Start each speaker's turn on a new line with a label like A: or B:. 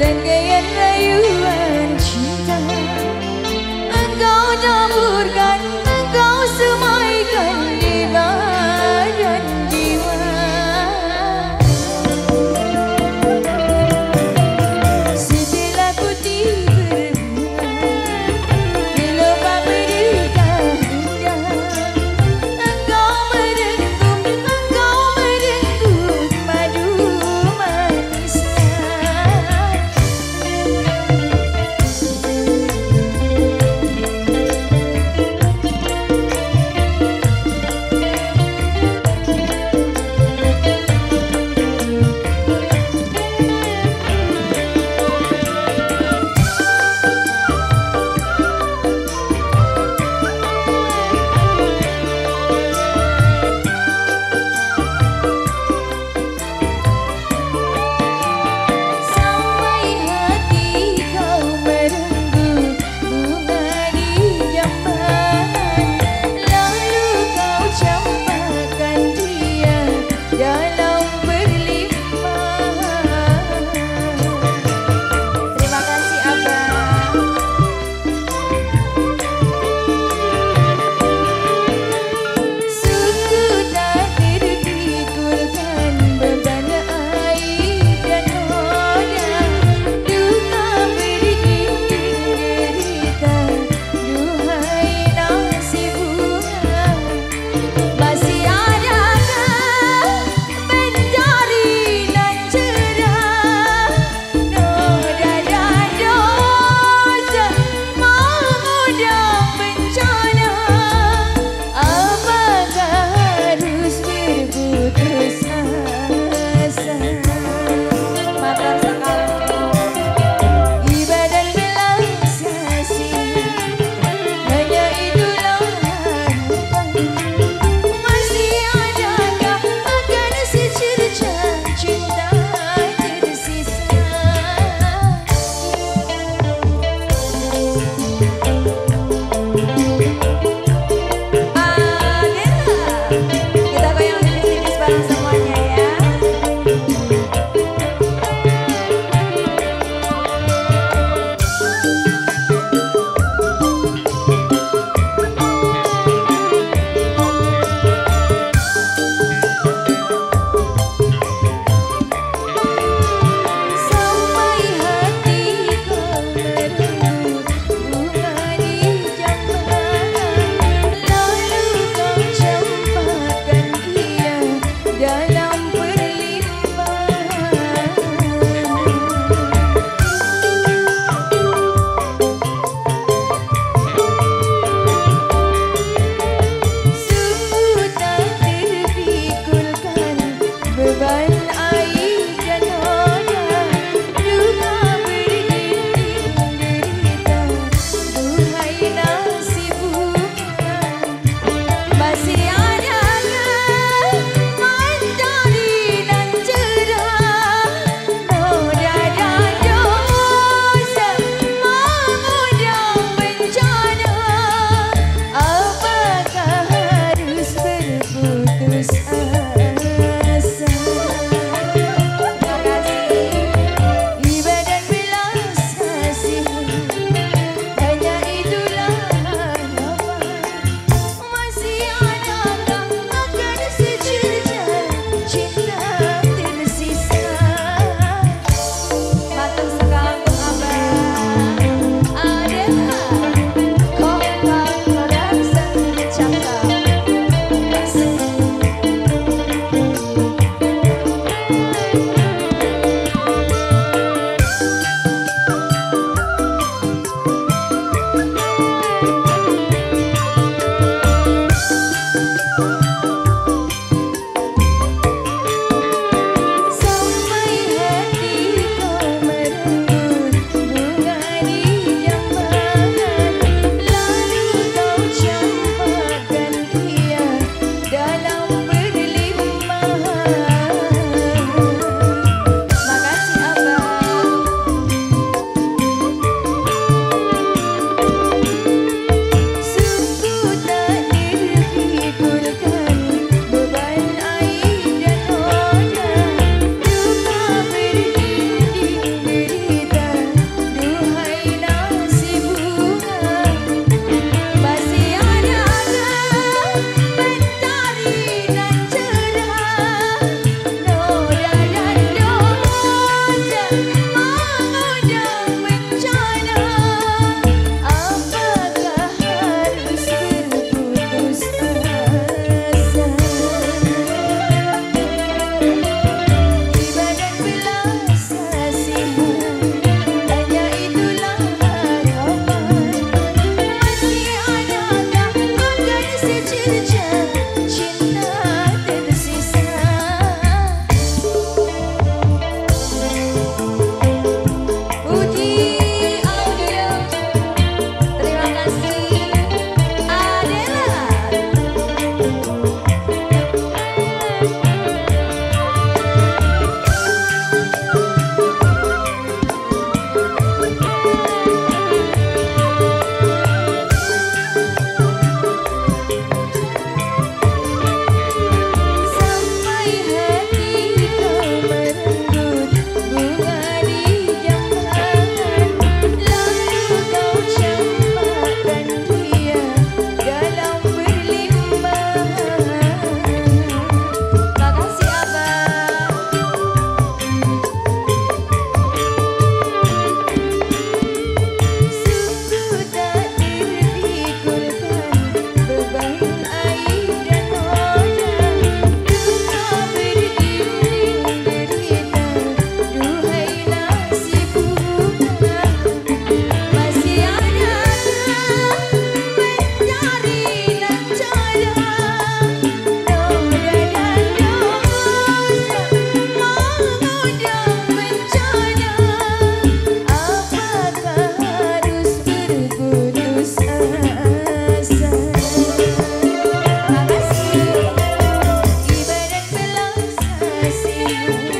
A: dan kayaknya yuan cinta you.